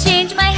change my